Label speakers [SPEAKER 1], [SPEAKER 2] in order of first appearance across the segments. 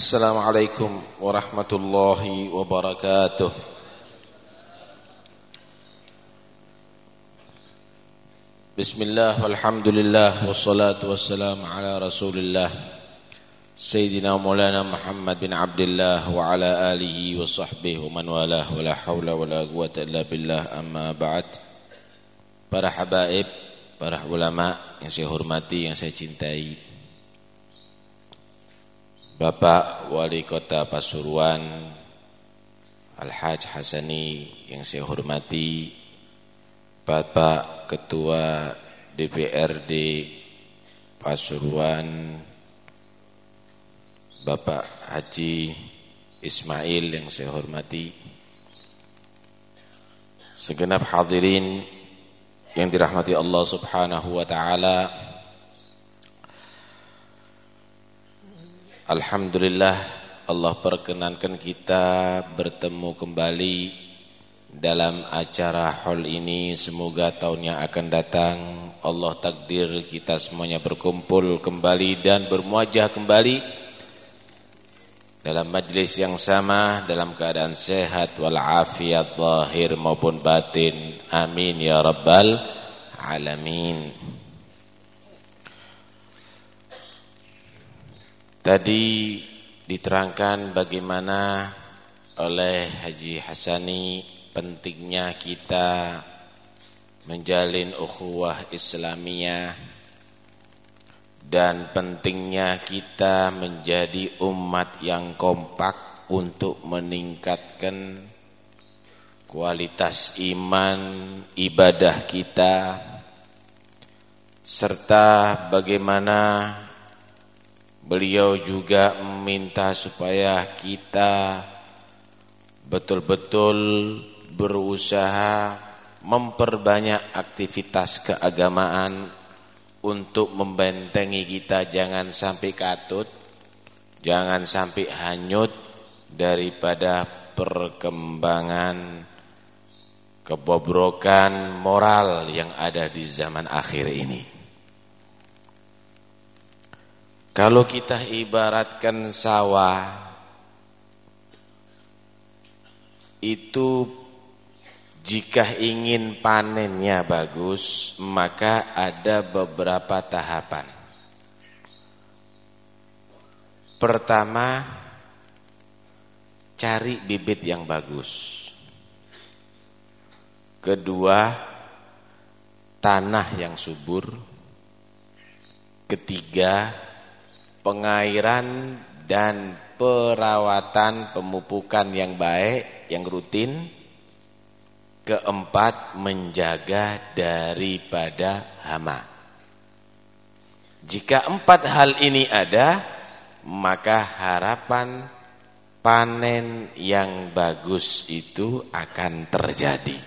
[SPEAKER 1] السلام عليكم ورحمة الله وبركاته. بسم الله والحمد لله والصلاة والسلام على رسول الله. سيدنا مولانا محمد بن عبد الله وعلى آله وصحبه ومن والاه. ولا حول ولا قوة إلا بالله. أما بعد Para habaib, para ulama yang saya hormati, yang saya cintai Bapak Wali Kota Pasuruan Al-Haj Hasani yang saya hormati Bapak Ketua DPRD Pasuruan Bapak Haji Ismail yang saya hormati Segenap hadirin yang dirahmati Allah Subhanahu wa taala. Alhamdulillah Allah perkenankan kita bertemu kembali dalam acara hall ini. Semoga tahun yang akan datang. Allah takdir kita semuanya berkumpul kembali dan bermuajah kembali dalam majlis yang sama dalam keadaan sehat walafiat zahir maupun batin. Amin ya rabbal alamin tadi diterangkan bagaimana oleh Haji Hasani pentingnya kita menjalin ukhuwah Islamiyah dan pentingnya kita menjadi umat yang kompak untuk meningkatkan kualitas iman ibadah kita serta bagaimana beliau juga meminta supaya kita betul-betul berusaha memperbanyak aktivitas keagamaan untuk membentengi kita jangan sampai katut, jangan sampai hanyut daripada perkembangan kebobrokan moral yang ada di zaman akhir ini. Kalau kita ibaratkan sawah itu jika ingin panennya bagus, maka ada beberapa tahapan. Pertama, cari bibit yang bagus. Kedua, tanah yang subur. Ketiga, pengairan dan perawatan pemupukan yang baik, yang rutin. Keempat, menjaga daripada hama. Jika empat hal ini ada, maka harapan panen yang bagus itu akan terjadi.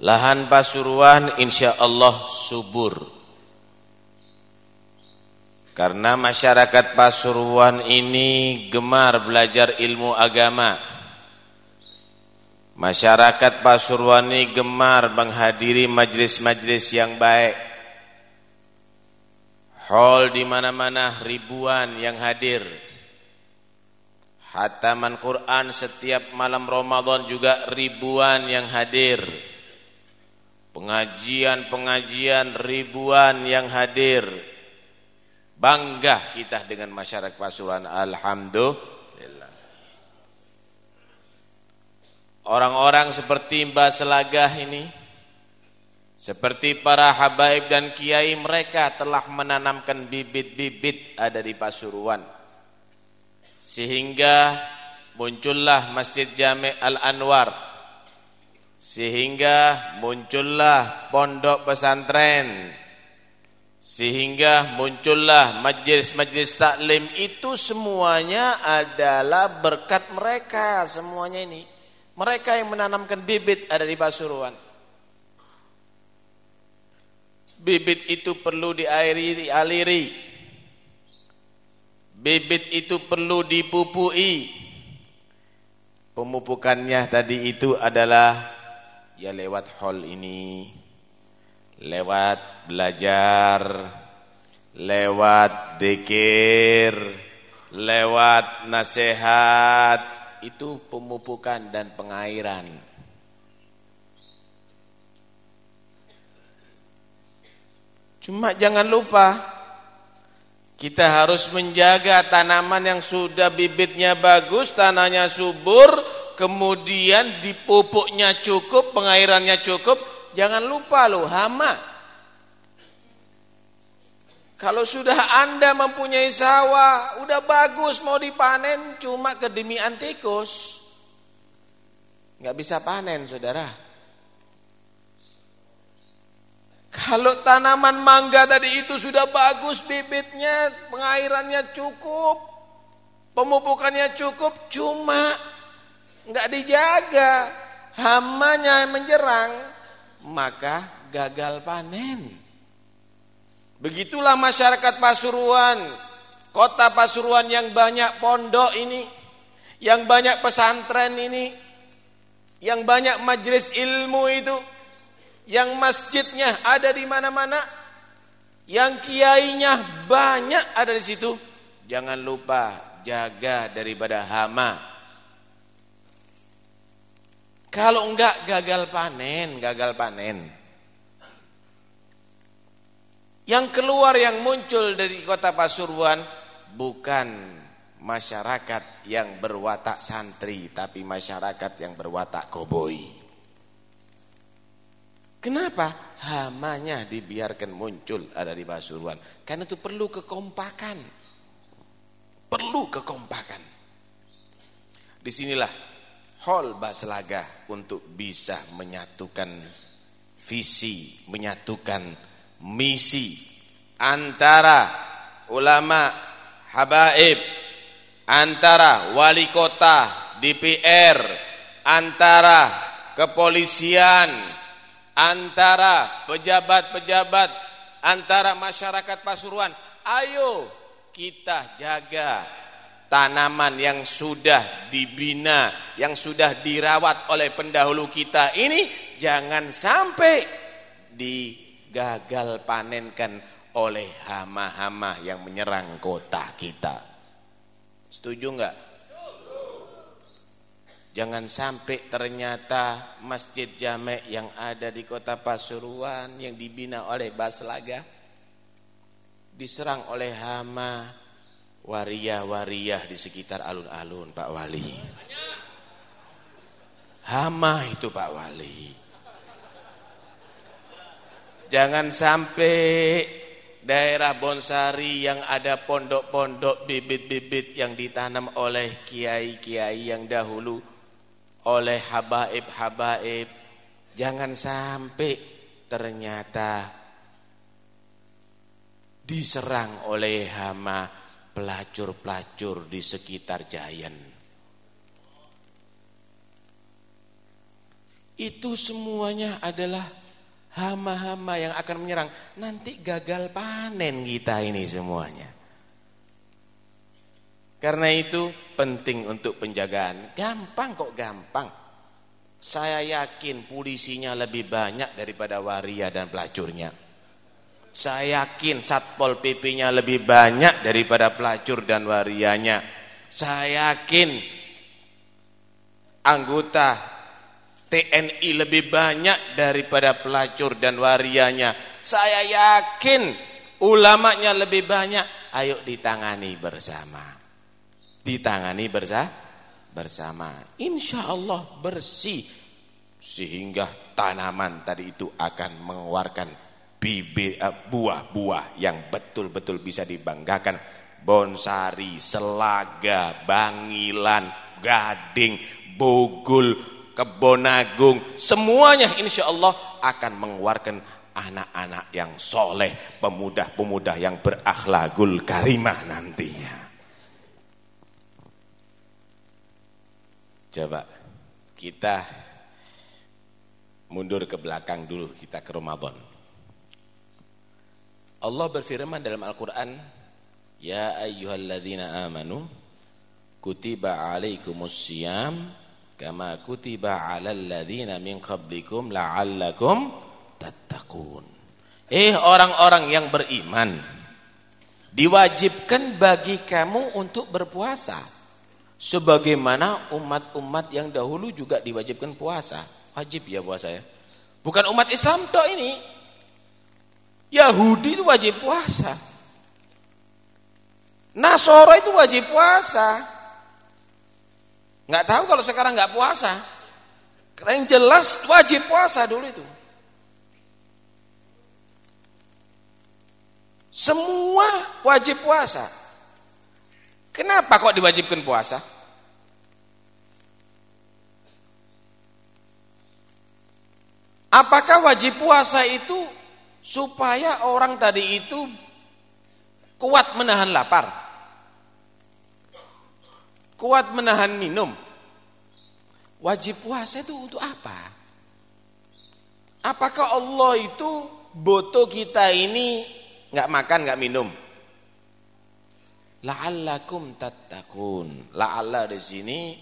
[SPEAKER 1] Lahan Pasuruan insya Allah subur. Karena masyarakat Pasuruan ini gemar belajar ilmu agama. Masyarakat Pasuruan ini gemar menghadiri majlis-majlis yang baik. Hall di mana-mana ribuan yang hadir. Hataman Quran setiap malam Ramadan juga ribuan yang hadir. Pengajian-pengajian ribuan yang hadir. Bangga kita dengan masyarakat Pasuruan. Alhamdulillah. Orang-orang seperti Mbah Selagah ini seperti para habaib dan kiai mereka telah menanamkan bibit-bibit ada di Pasuruan sehingga muncullah Masjid Jami' Al-Anwar sehingga muncullah pondok pesantren sehingga muncullah majlis-majlis taklim itu semuanya adalah berkat mereka semuanya ini mereka yang menanamkan bibit ada di Pasuruan. Bibit itu perlu diairi, dialiri. Bibit itu perlu dipupui. Pemupukannya tadi itu adalah ya lewat hall ini, lewat belajar, lewat dikir, lewat nasihat, itu pemupukan dan pengairan. Cuma jangan lupa kita harus menjaga tanaman yang sudah bibitnya bagus, tanahnya subur, kemudian dipupuknya cukup, pengairannya cukup. Jangan lupa loh hama. Kalau sudah Anda mempunyai sawah, udah bagus mau dipanen cuma kedemian tikus. Nggak bisa panen, Saudara. Kalau tanaman mangga tadi itu sudah bagus bibitnya, pengairannya cukup, pemupukannya cukup, cuma nggak dijaga, hamanya menjerang, maka gagal panen. Begitulah masyarakat Pasuruan, kota Pasuruan yang banyak pondok ini, yang banyak pesantren ini, yang banyak majelis ilmu itu, yang masjidnya ada di mana-mana, yang kiainya banyak ada di situ. Jangan lupa jaga daripada hama. Kalau enggak gagal panen, gagal panen. Yang keluar yang muncul dari kota Pasuruan bukan masyarakat yang berwatak santri tapi masyarakat yang berwatak koboi. Kenapa? Hamanya dibiarkan muncul ada di Pasuruan. Karena itu perlu kekompakan. Perlu kekompakan. Di sinilah hall Baslaga untuk bisa menyatukan visi, menyatukan misi antara ulama habaib antara wali kota DPR antara kepolisian antara pejabat-pejabat antara masyarakat Pasuruan. Ayo kita jaga tanaman yang sudah dibina yang sudah dirawat oleh pendahulu kita ini jangan sampai di gagal panenkan oleh hama-hama yang menyerang kota kita. Setuju enggak? Jangan sampai ternyata masjid jamek yang ada di kota Pasuruan yang dibina oleh Baslaga diserang oleh hama waria-waria di sekitar alun-alun Pak Wali. Hama itu Pak Wali. Jangan sampai daerah Bonsari yang ada pondok-pondok bibit-bibit yang ditanam oleh kiai-kiai yang dahulu, oleh habaib-habaib. Jangan sampai ternyata diserang oleh hama pelacur-pelacur di sekitar Jayan. Itu semuanya adalah hama-hama yang akan menyerang. Nanti gagal panen kita ini semuanya. Karena itu penting untuk penjagaan. Gampang kok gampang. Saya yakin polisinya lebih banyak daripada waria dan pelacurnya saya yakin satpol pp-nya lebih banyak daripada pelacur dan warianya saya yakin anggota TNI lebih banyak daripada pelacur dan warianya. Saya yakin ulamanya lebih banyak. Ayo ditangani bersama. Ditangani bersa bersama. Insya Allah bersih. Sehingga tanaman tadi itu akan mengeluarkan eh, buah-buah yang betul-betul bisa dibanggakan. Bonsari, selaga, bangilan, gading, bogul, kebon agung, semuanya insya Allah akan mengeluarkan anak-anak yang soleh, pemuda-pemuda yang berakhlakul karimah nantinya. Coba kita mundur ke belakang dulu kita ke Ramadan. Allah berfirman dalam Al-Quran, Ya ayyuhalladzina amanu, kutiba alaikumus siyam, kama kutiba 'alal ladzina min qablikum la'allakum tattaqun. Eh orang-orang yang beriman, Diwajibkan bagi kamu untuk berpuasa. Sebagaimana umat-umat yang dahulu juga diwajibkan puasa. Wajib ya puasa ya. Bukan umat Islam toh ini. Yahudi itu wajib puasa. Nasoro itu wajib puasa. Nggak tahu kalau sekarang nggak puasa. Karena yang jelas wajib puasa dulu itu. Semua wajib puasa. Kenapa kok diwajibkan puasa? Apakah wajib puasa itu supaya orang tadi itu kuat menahan lapar? Kuat menahan minum? Wajib puasa itu untuk apa? Apakah Allah itu boto kita ini nggak makan, nggak minum. La'allakum tattaqun. La'alla di sini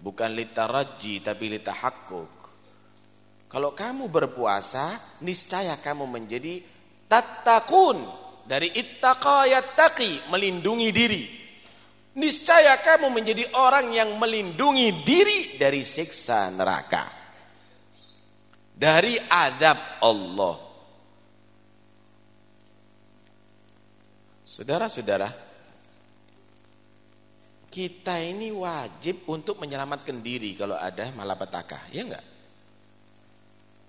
[SPEAKER 1] bukan litaraji tapi litahaqquk. Kalau kamu berpuasa, niscaya kamu menjadi tattaqun dari ittaqa yattaqi, melindungi diri. Niscaya kamu menjadi orang yang melindungi diri dari siksa neraka. Dari adab Allah. Saudara-saudara, kita ini wajib untuk menyelamatkan diri kalau ada malapetaka, ya enggak?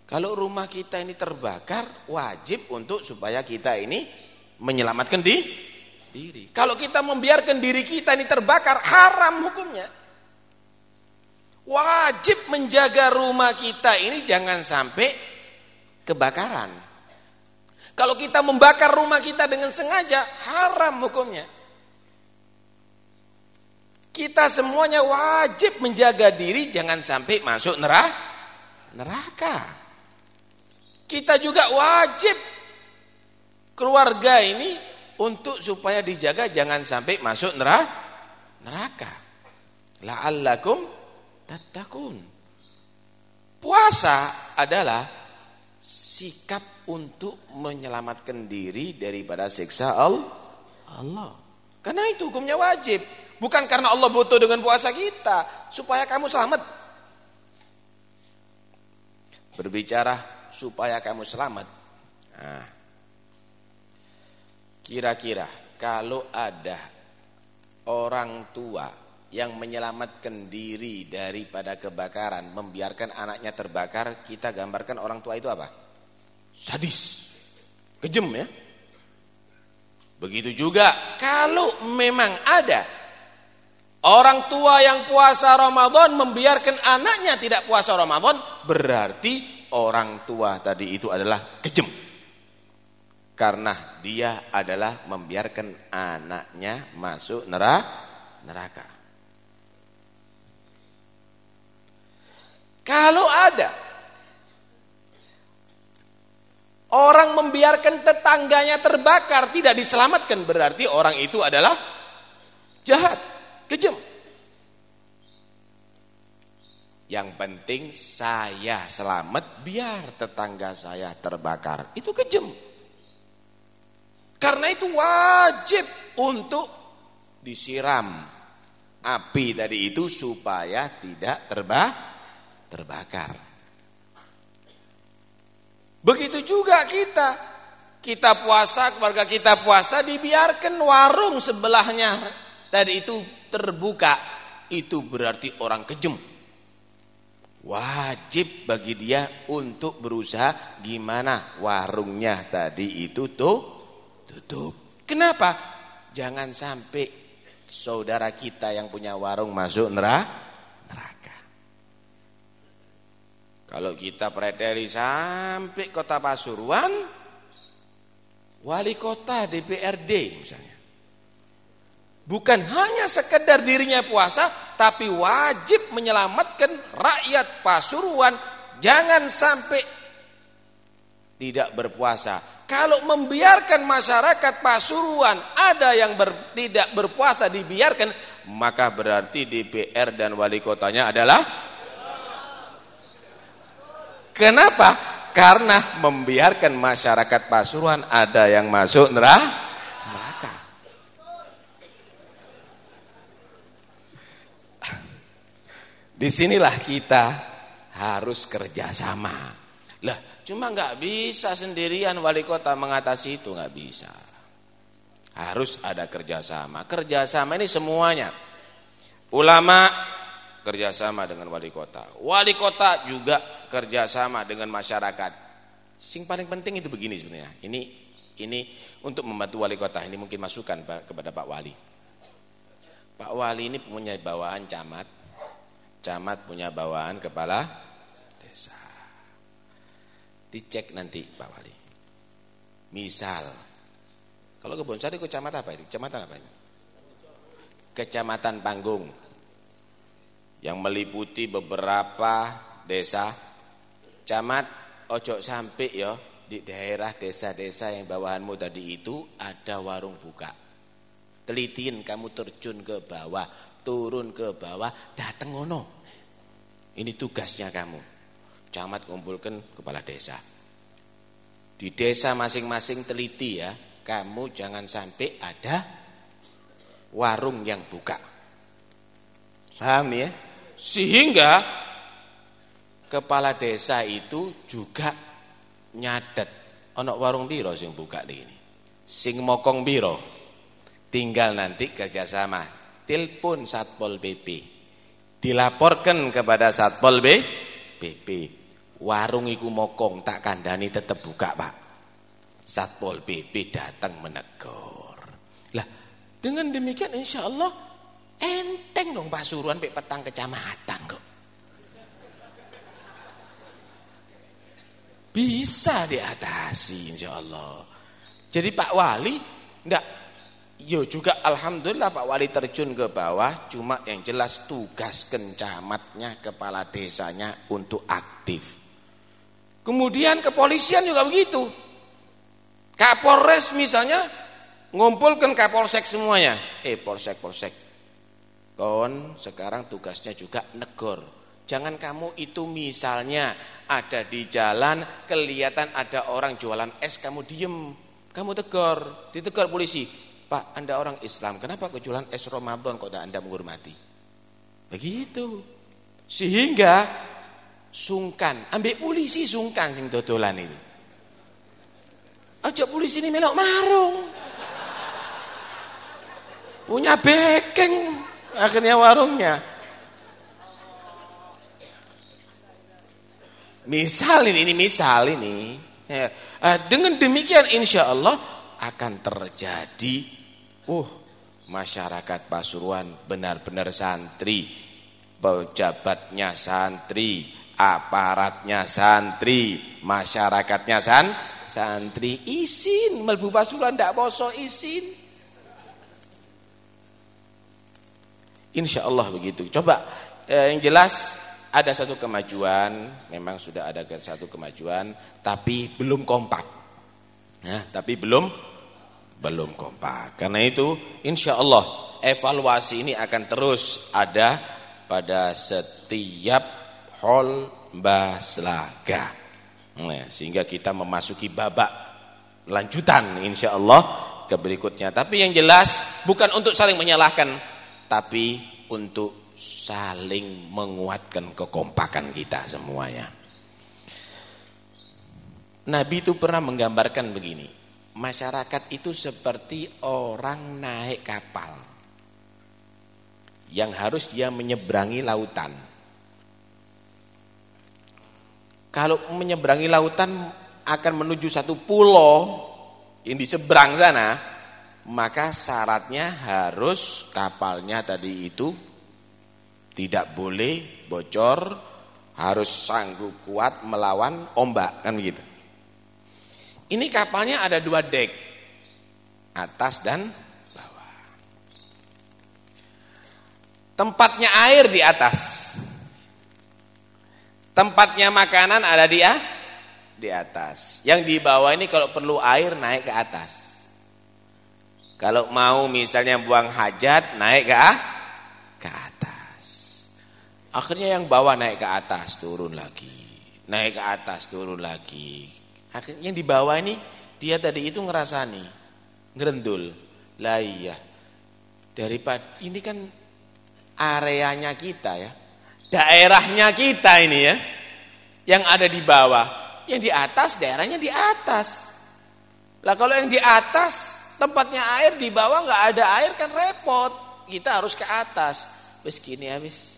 [SPEAKER 1] Kalau rumah kita ini terbakar, wajib untuk supaya kita ini menyelamatkan di, diri. Kalau kita membiarkan diri kita ini terbakar, haram hukumnya. Wajib menjaga rumah kita ini jangan sampai kebakaran. Kalau kita membakar rumah kita dengan sengaja, haram hukumnya. Kita semuanya wajib menjaga diri jangan sampai masuk neraka. Kita juga wajib keluarga ini untuk supaya dijaga jangan sampai masuk neraka. La'allakum tattaqun. Puasa adalah sikap untuk menyelamatkan diri daripada siksa Allah. Karena itu hukumnya wajib. Bukan karena Allah butuh dengan puasa kita. Supaya kamu selamat. Berbicara supaya kamu selamat. Nah, kira-kira kalau ada orang tua yang menyelamatkan diri daripada kebakaran, membiarkan anaknya terbakar, kita gambarkan orang tua itu apa? sadis, kejem ya. Begitu juga kalau memang ada orang tua yang puasa Ramadan membiarkan anaknya tidak puasa Ramadan, berarti orang tua tadi itu adalah kejem. Karena dia adalah membiarkan anaknya masuk neraka. Kalau ada Orang membiarkan tetangganya terbakar tidak diselamatkan berarti orang itu adalah jahat, kejam. Yang penting saya selamat biar tetangga saya terbakar. Itu kejam. Karena itu wajib untuk disiram api tadi itu supaya tidak terbakar. Begitu juga kita. Kita puasa, keluarga kita puasa, dibiarkan warung sebelahnya tadi itu terbuka. Itu berarti orang kejem. Wajib bagi dia untuk berusaha gimana warungnya tadi itu tuh tutup. Kenapa? Jangan sampai saudara kita yang punya warung masuk neraka. Kalau kita preteli sampai kota Pasuruan, wali kota DPRD misalnya. Bukan hanya sekedar dirinya puasa, tapi wajib menyelamatkan rakyat Pasuruan jangan sampai tidak berpuasa. Kalau membiarkan masyarakat Pasuruan ada yang ber, tidak berpuasa dibiarkan, maka berarti DPR dan wali kotanya adalah Kenapa? Karena membiarkan masyarakat Pasuruan ada yang masuk neraka. Di sinilah kita harus kerjasama. Lah, cuma nggak bisa sendirian wali kota mengatasi itu nggak bisa. Harus ada kerjasama. Kerjasama ini semuanya. Ulama kerjasama dengan wali kota. Wali kota juga kerjasama dengan masyarakat. Sing paling penting itu begini sebenarnya. Ini ini untuk membantu wali kota. Ini mungkin masukan kepada Pak Wali. Pak Wali ini punya bawaan camat. Camat punya bawaan kepala desa. Dicek nanti Pak Wali. Misal, kalau Kebonsari kecamatan apa ini? Kecamatan apa ini? Kecamatan Panggung. Yang meliputi beberapa desa. Camat ojo sampai ya di daerah desa-desa yang bawahanmu tadi itu ada warung buka. Telitin kamu terjun ke bawah, turun ke bawah, dateng ngono. Ini tugasnya kamu. Camat kumpulkan kepala desa. Di desa masing-masing teliti ya, kamu jangan sampai ada warung yang buka. Paham ya? Sehingga kepala desa itu juga nyadet ana warung biro sing buka ini sing mokong biro tinggal nanti kerjasama telepon satpol pp dilaporkan kepada satpol pp warung iku mokong tak kandani tetap buka pak. Satpol pp datang menegur. Lah dengan demikian insya Allah enteng dong pasuruan petang kecamatan kok. Bisa diatasi insya Allah. Jadi Pak Wali enggak Yo juga Alhamdulillah Pak Wali terjun ke bawah Cuma yang jelas tugas kencamatnya Kepala desanya untuk aktif. Kemudian kepolisian juga begitu. Kapolres misalnya Ngumpulkan kapolsek semuanya. Eh polsek polsek. Kon sekarang tugasnya juga negor. Jangan kamu itu misalnya ada di jalan kelihatan ada orang jualan es kamu diem. Kamu tegur ditegur polisi Pak anda orang Islam kenapa kok jualan es Ramadan kok anda menghormati begitu sehingga sungkan ambil polisi sungkan sing dodolan itu aja polisi ini melok marung punya bekeng akhirnya warungnya Misal ini, ini misal ini. Ya. Uh, dengan demikian insya Allah akan terjadi, uh, masyarakat Pasuruan benar-benar santri, pejabatnya santri, aparatnya santri, masyarakatnya san, santri, isin, melbu Pasuruan tidak poso isin. Insya Allah begitu. Coba eh, yang jelas ada satu kemajuan, memang sudah ada satu kemajuan, tapi belum kompak. Ya, tapi belum belum kompak. Karena itu, insya Allah evaluasi ini akan terus ada pada setiap hall baslaga. Nah, sehingga kita memasuki babak lanjutan, insya Allah ke berikutnya. Tapi yang jelas bukan untuk saling menyalahkan, tapi untuk saling menguatkan kekompakan kita semuanya. Nabi itu pernah menggambarkan begini, masyarakat itu seperti orang naik kapal yang harus dia menyeberangi lautan. Kalau menyeberangi lautan akan menuju satu pulau yang di seberang sana, maka syaratnya harus kapalnya tadi itu tidak boleh bocor, harus sanggup kuat melawan ombak, kan begitu. Ini kapalnya ada dua dek, atas dan bawah. Tempatnya air di atas. Tempatnya makanan ada di ah, di atas. Yang di bawah ini kalau perlu air naik ke atas. Kalau mau misalnya buang hajat naik ke ah, ke atas. Akhirnya yang bawa naik ke atas, turun lagi. Naik ke atas, turun lagi. Akhirnya yang di bawah ini dia tadi itu ngerasani, ngerendul. Lah iya. Daripada ini kan areanya kita ya. daerahnya kita ini ya. Yang ada di bawah, yang di atas daerahnya di atas. Lah kalau yang di atas tempatnya air di bawah nggak ada air kan repot. Kita harus ke atas. Wis gini habis.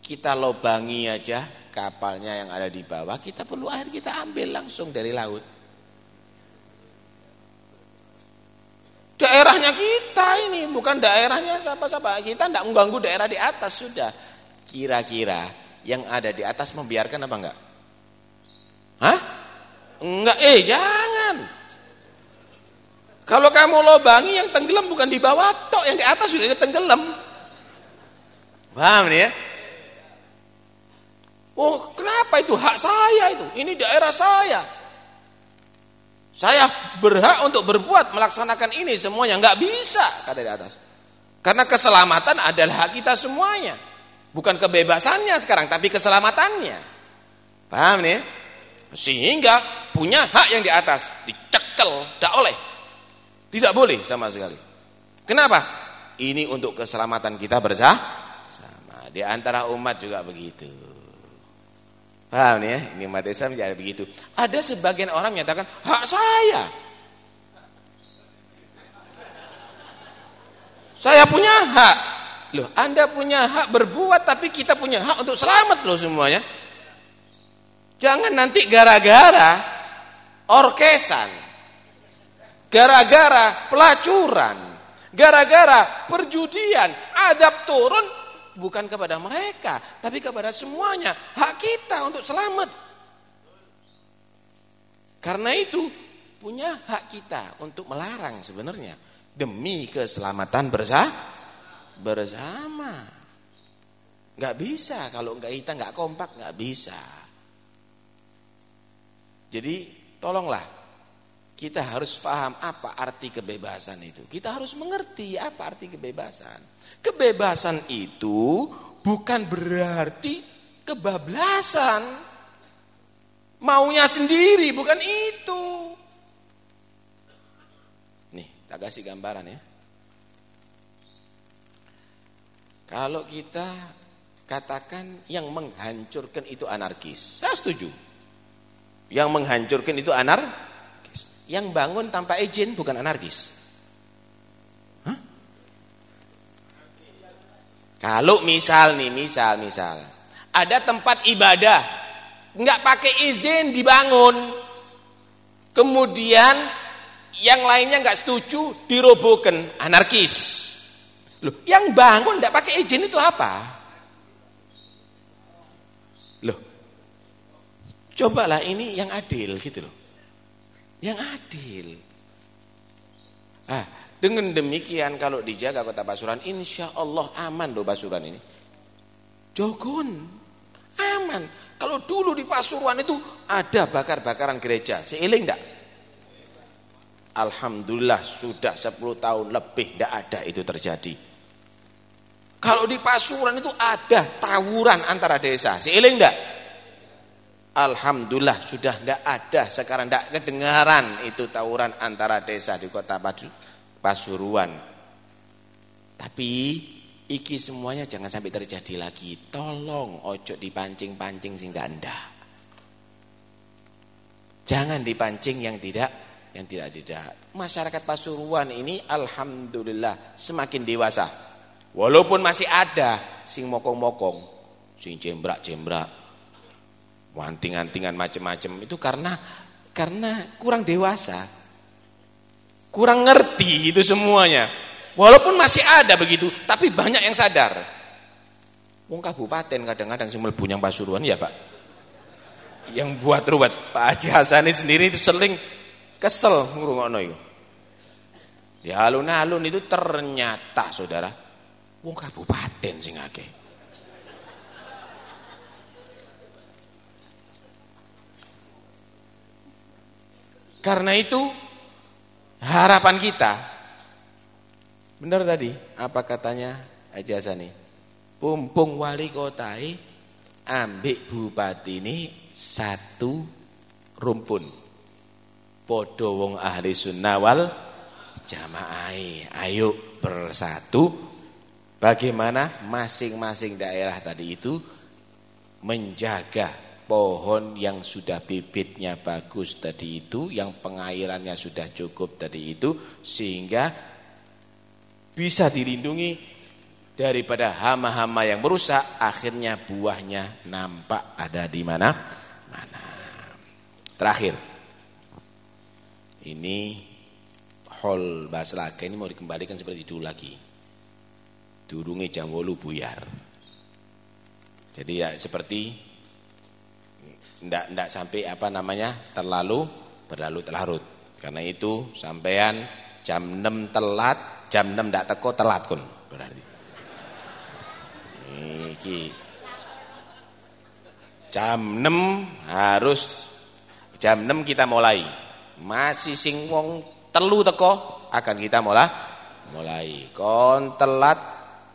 [SPEAKER 1] Kita lobangi aja kapalnya yang ada di bawah, kita perlu air kita ambil langsung dari laut. Daerahnya kita ini, bukan daerahnya siapa-siapa. Kita tidak mengganggu daerah di atas sudah. Kira-kira yang ada di atas membiarkan apa enggak? Hah? Enggak, eh jangan. Kalau kamu lobangi yang tenggelam bukan di bawah tok, yang di atas juga tenggelam. Paham nih ya? Oh, kenapa itu hak saya itu? Ini daerah saya. Saya berhak untuk berbuat melaksanakan ini semuanya nggak bisa kata di atas. Karena keselamatan adalah hak kita semuanya. Bukan kebebasannya sekarang tapi keselamatannya. Paham nih? Sehingga punya hak yang di atas dicekel, tidak oleh. Tidak boleh sama sekali. Kenapa? Ini untuk keselamatan kita bersama. Di antara umat juga begitu. Paham nih ya? Ini Islam jadi begitu. Ada sebagian orang menyatakan hak saya. Saya punya hak. Loh, Anda punya hak berbuat tapi kita punya hak untuk selamat loh semuanya. Jangan nanti gara-gara orkesan, gara-gara pelacuran, gara-gara perjudian, adab turun, bukan kepada mereka, tapi kepada semuanya. Hak kita untuk selamat. Karena itu punya hak kita untuk melarang sebenarnya demi keselamatan bersama. Bersama. Gak bisa kalau nggak kita nggak kompak nggak bisa. Jadi tolonglah kita harus paham apa arti kebebasan itu. Kita harus mengerti apa arti kebebasan. Kebebasan itu bukan berarti kebablasan. Maunya sendiri, bukan itu. Nih, tak kasih gambaran ya. Kalau kita katakan yang menghancurkan itu anarkis, saya setuju. Yang menghancurkan itu anarkis. Yang bangun tanpa izin bukan anarkis. Kalau misal nih, misal, misal, ada tempat ibadah, nggak pakai izin dibangun, kemudian yang lainnya nggak setuju dirobohkan, anarkis. Loh, yang bangun nggak pakai izin itu apa? Loh, cobalah ini yang adil gitu loh, yang adil. Ah, dengan demikian kalau dijaga kota Pasuruan, insya Allah aman loh Pasuruan ini. Jogon, aman. Kalau dulu di Pasuruan itu ada bakar-bakaran gereja, seiling enggak? Alhamdulillah sudah 10 tahun lebih tidak ada itu terjadi. Kalau di Pasuruan itu ada tawuran antara desa, seiling enggak? Alhamdulillah sudah tidak ada sekarang tidak kedengaran itu tawuran antara desa di kota Pasuruan. Tapi iki semuanya jangan sampai terjadi lagi. Tolong ojo dipancing-pancing sehingga anda. Jangan dipancing yang tidak yang tidak tidak. Masyarakat Pasuruan ini alhamdulillah semakin dewasa. Walaupun masih ada sing mokong-mokong, sing jembrak-jembrak, wanting-antingan macam-macam itu karena karena kurang dewasa kurang ngerti itu semuanya. Walaupun masih ada begitu, tapi banyak yang sadar. Wong kabupaten kadang-kadang sing mlebu yang Pasuruan ya, Pak. Yang buat ruwet Pak Haji Hasani sendiri itu sering kesel ngrungokno iku. Ya alun-alun itu ternyata Saudara wong kabupaten sing akeh. Karena itu Harapan kita Benar tadi apa katanya Haji Hasani Pumpung wali kotai Ambik bupati ini Satu rumpun. Podo wong ahli sunnah wal Jamaai Ayo bersatu. Bagaimana masing-masing daerah tadi itu menjaga pohon yang sudah bibitnya bagus tadi itu, yang pengairannya sudah cukup tadi itu, sehingga bisa dilindungi daripada hama-hama yang merusak, akhirnya buahnya nampak ada di mana? Mana. Terakhir, ini hall bahasa ini mau dikembalikan seperti dulu lagi durungi jam buyar. Jadi ya seperti ndak ndak sampai apa namanya terlalu berlarut-larut. Karena itu sampean jam 6 telat, jam 6 ndak teko telat kun berarti. Iki jam 6 harus jam 6 kita mulai. Masih sing wong telu teko akan kita mulai mulai. Kon telat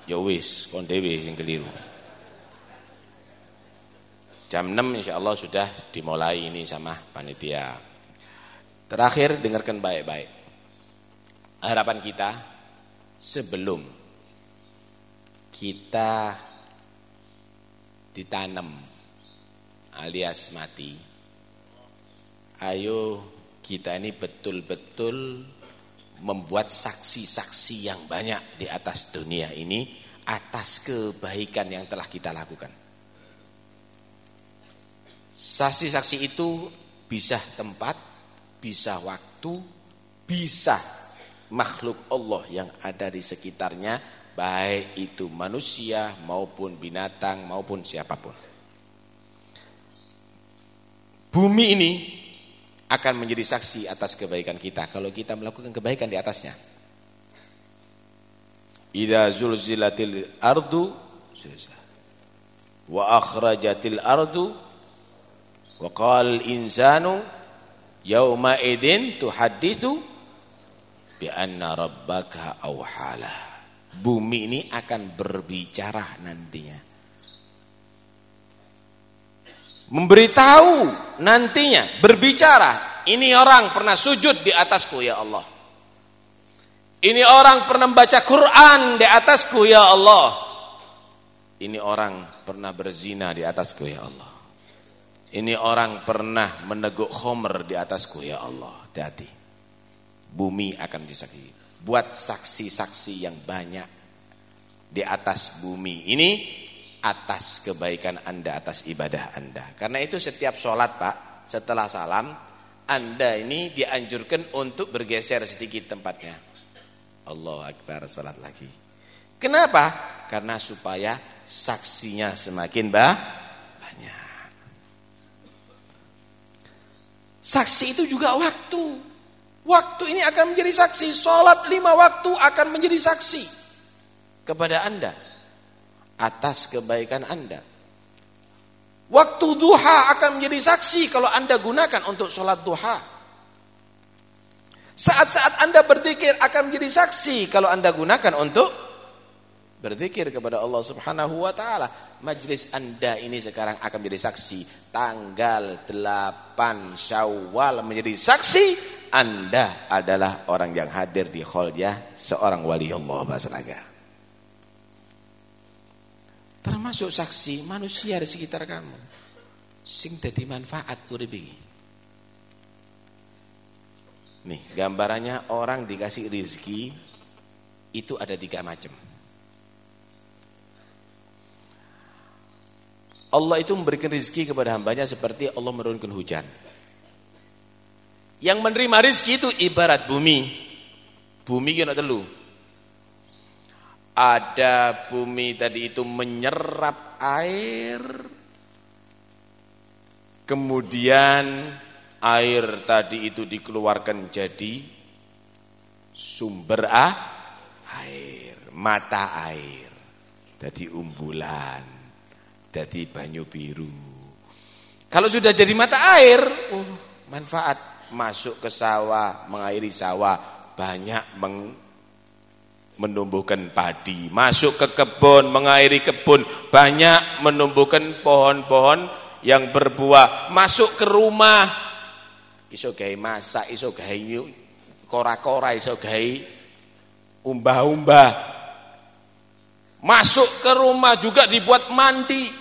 [SPEAKER 1] ya wis kon dhewe sing keliru. Jam 6 insyaallah sudah dimulai ini sama panitia. Terakhir dengarkan baik-baik. Harapan kita sebelum kita ditanam alias mati. Ayo kita ini betul-betul membuat saksi-saksi yang banyak di atas dunia ini atas kebaikan yang telah kita lakukan. Saksi-saksi itu bisa tempat, bisa waktu, bisa makhluk Allah yang ada di sekitarnya, baik itu manusia maupun binatang maupun siapa pun. Bumi ini akan menjadi saksi atas kebaikan kita kalau kita melakukan kebaikan di atasnya. Idza zulzilatil ardu wa akhrajatil ardu wa qala insanu yauma idin tuhadditsu bi anna rabbaka awhala. Bumi ini akan berbicara nantinya. Memberitahu nantinya berbicara ini orang pernah sujud di atasku ya Allah. Ini orang pernah baca Quran di atasku ya Allah. Ini orang pernah berzina di atasku ya Allah ini orang pernah meneguk khomer di atasku ya Allah hati-hati bumi akan disaksi buat saksi-saksi yang banyak di atas bumi ini atas kebaikan anda, atas ibadah anda. Karena itu setiap sholat pak, setelah salam, anda ini dianjurkan untuk bergeser sedikit tempatnya. Allah Akbar, sholat lagi. Kenapa? Karena supaya saksinya semakin bah, banyak. Saksi itu juga waktu. Waktu ini akan menjadi saksi. Sholat lima waktu akan menjadi saksi kepada anda atas kebaikan Anda. Waktu duha akan menjadi saksi kalau Anda gunakan untuk sholat duha. Saat-saat Anda berzikir akan menjadi saksi kalau Anda gunakan untuk berzikir kepada Allah Subhanahu wa taala. Majlis Anda ini sekarang akan menjadi saksi. Tanggal 8 Syawal menjadi saksi Anda adalah orang yang hadir di kholnya seorang wali Allah basraga. Termasuk saksi manusia di sekitar kamu. Sing dadi manfaat urip. Nih, gambarannya orang dikasih rizki itu ada tiga macam. Allah itu memberikan rizki kepada hambanya seperti Allah menurunkan hujan. Yang menerima rizki itu ibarat bumi. Bumi kena telu ada bumi tadi itu menyerap air kemudian air tadi itu dikeluarkan jadi sumber ah, air mata air jadi umbulan jadi banyu biru kalau sudah jadi mata air uh, manfaat masuk ke sawah mengairi sawah banyak meng menumbuhkan padi, masuk ke kebun, mengairi kebun, banyak menumbuhkan pohon-pohon yang berbuah, masuk ke rumah, iso gawe masak, iso gawe kora-kora, iso gawe umbah-umbah. Masuk ke rumah juga dibuat mandi.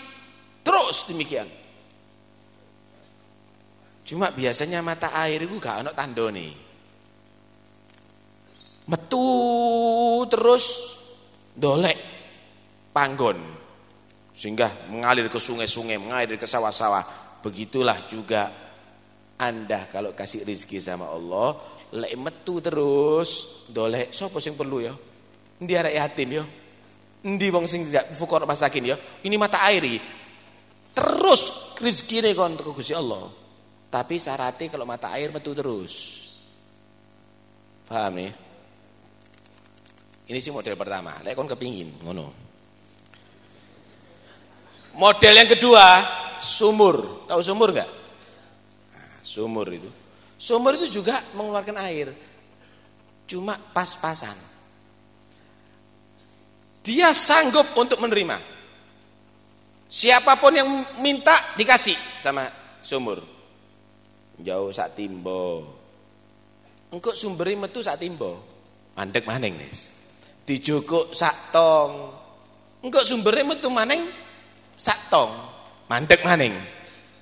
[SPEAKER 1] Terus demikian. Cuma biasanya mata air itu gak ada tanda nih. Metu terus dolek panggon. Sehingga mengalir ke sungai-sungai, mengalir ke sawah-sawah. Begitulah juga Anda kalau kasih rizki sama Allah, lek metu terus dolek sapa sing perlu ya? Endi arek yatim ya? Endi wong sing tidak fukara masakin ya? Ini mata air iki. Terus rezekine kon teko Gusti Allah. Tapi syaratnya kalau mata air metu terus. Paham nih? Ini sih model pertama. Lek kon kepingin ngono. Model yang kedua, sumur. Tahu sumur enggak? Nah, sumur itu. Sumur itu juga mengeluarkan air. Cuma pas-pasan. Dia sanggup untuk menerima. Siapa pun yang minta dikasih sama sumur. Jauh sak timbo. Engkau sumberi metu sak timbo. Mandek maning nis. Dijukuk sak tong. Engkau sumberi metu maning sak tong. Mandek maning.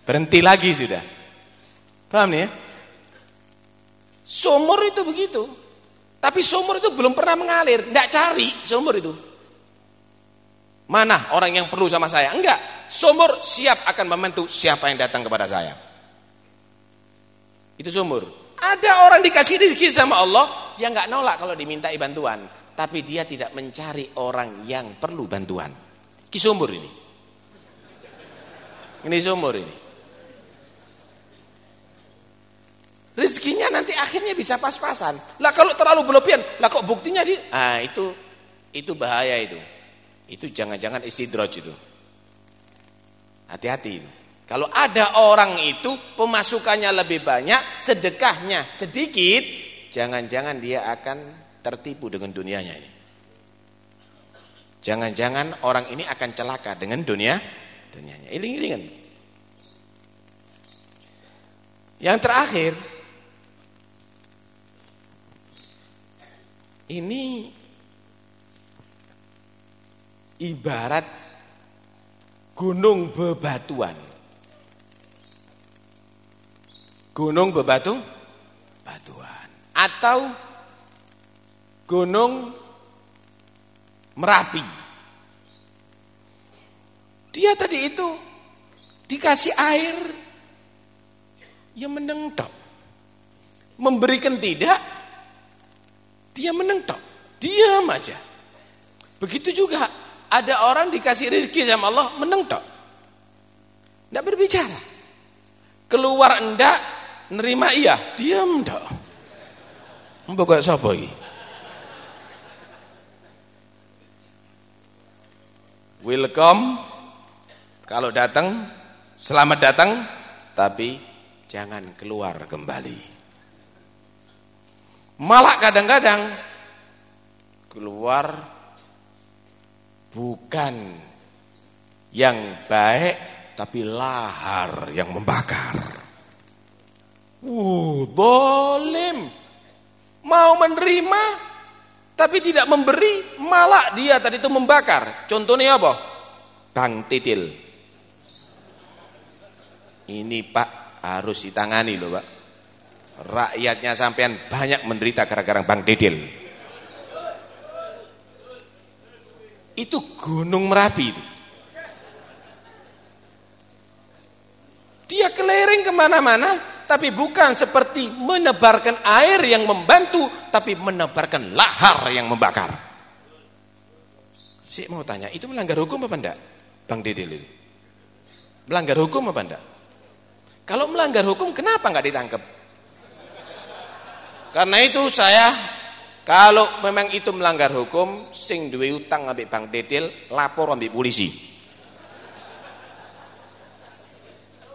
[SPEAKER 1] Berhenti lagi sudah. Paham nih ya? Sumur itu begitu. Tapi sumur itu belum pernah mengalir. Tidak cari sumur itu. Mana orang yang perlu sama saya? Enggak. Sumur siap akan membantu siapa yang datang kepada saya. Itu sumur. Ada orang dikasih rezeki sama Allah, dia nggak nolak kalau dimintai bantuan, tapi dia tidak mencari orang yang perlu bantuan. Ki sumur ini. Ini sumur ini. Rezekinya nanti akhirnya bisa pas-pasan. Lah kalau terlalu berlebihan, lah kok buktinya dia? Ah itu itu bahaya itu. Itu jangan-jangan istidraj itu. Hati-hati. Kalau ada orang itu pemasukannya lebih banyak, sedekahnya sedikit, jangan-jangan dia akan tertipu dengan dunianya ini. Jangan-jangan orang ini akan celaka dengan dunia dunianya. Iling-ilingan. Yang terakhir, ini ibarat gunung bebatuan. Gunung bebatu batuan atau gunung Merapi. Dia tadi itu dikasih air yang menengtok. Memberikan tidak dia menengtok. Diam aja. Begitu juga ada orang dikasih rezeki sama Allah menengtok. Tidak berbicara. Keluar enggak, nerima iya, diam enggak. Mbok sapa iki? Welcome. Kalau datang, selamat datang, tapi jangan keluar kembali. Malah kadang-kadang keluar bukan yang baik tapi lahar yang membakar. Uh, dolim. Mau menerima tapi tidak memberi, malah dia tadi itu membakar. Contohnya apa? Bang Titil. Ini Pak harus ditangani loh Pak. Rakyatnya sampean banyak menderita gara-gara Bang Titil. Itu gunung Merapi itu. Dia keliling ke mana-mana, tapi bukan seperti menebarkan air yang membantu, tapi menebarkan lahar yang membakar. Saya mau tanya, itu melanggar hukum apa enggak? Bang Dedel itu. Melanggar hukum apa enggak? Kalau melanggar hukum, kenapa enggak ditangkap? Karena itu saya kalau memang itu melanggar hukum, sing duwe utang ambek Bang Dedel, lapor ambek polisi.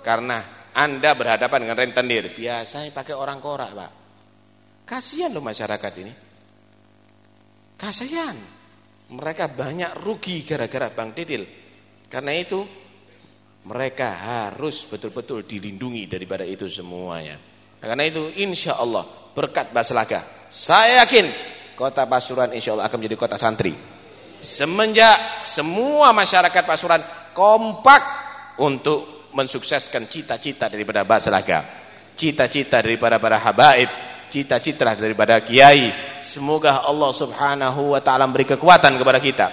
[SPEAKER 1] Karena Anda berhadapan dengan rentenir, biasanya pakai orang korak, Pak. Kasihan loh masyarakat ini. Kasihan. Mereka banyak rugi gara-gara Bang Dedel. Karena itu mereka harus betul-betul dilindungi daripada itu semuanya. Karena itu insya Allah berkat Baslaga saya yakin kota Pasuruan insya Allah akan menjadi kota santri. semenjak semua masyarakat Pasuruan kompak untuk mensukseskan cita-cita daripada Basraga, cita-cita daripada para habaib, cita-cita daripada kiai. Semoga Allah Subhanahu wa taala beri kekuatan kepada kita,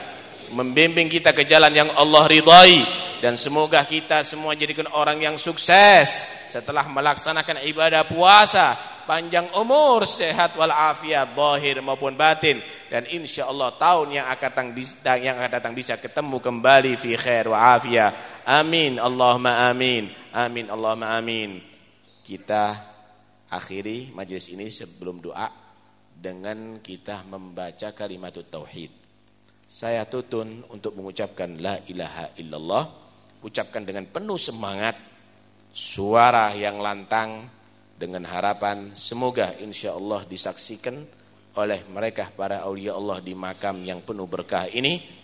[SPEAKER 1] membimbing kita ke jalan yang Allah ridhai dan semoga kita semua jadikan orang yang sukses setelah melaksanakan ibadah puasa panjang umur, sehat walafiat, zahir maupun batin dan insya Allah tahun yang akan datang yang akan datang bisa ketemu kembali fi khair wa afiyah. Amin Allahumma amin. Amin Allahumma amin. Kita akhiri majlis ini sebelum doa dengan kita membaca kalimat tauhid. Saya tutun untuk mengucapkan la ilaha illallah, ucapkan dengan penuh semangat, suara yang lantang dengan harapan semoga insya Allah disaksikan oleh mereka para aulia Allah di makam yang penuh berkah ini.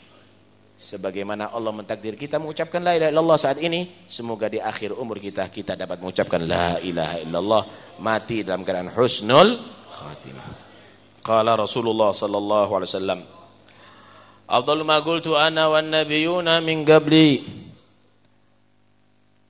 [SPEAKER 1] Sebagaimana Allah mentakdir kita mengucapkan la ilaha illallah saat ini semoga di akhir umur kita kita dapat mengucapkan la ilaha illallah mati dalam keadaan husnul khatimah. Qala Rasulullah sallallahu alaihi wasallam afdalu ma qultu ana wan nabiyuna min qabli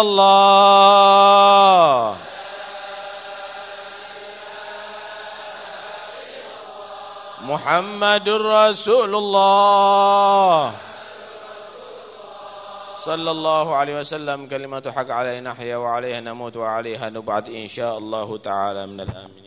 [SPEAKER 1] الله. محمد رسول الله. صلى الله عليه وسلم. كلمة حق علينا نحيا وعليها نموت وعليها نبعث إن شاء الله تعالى من الآمنين.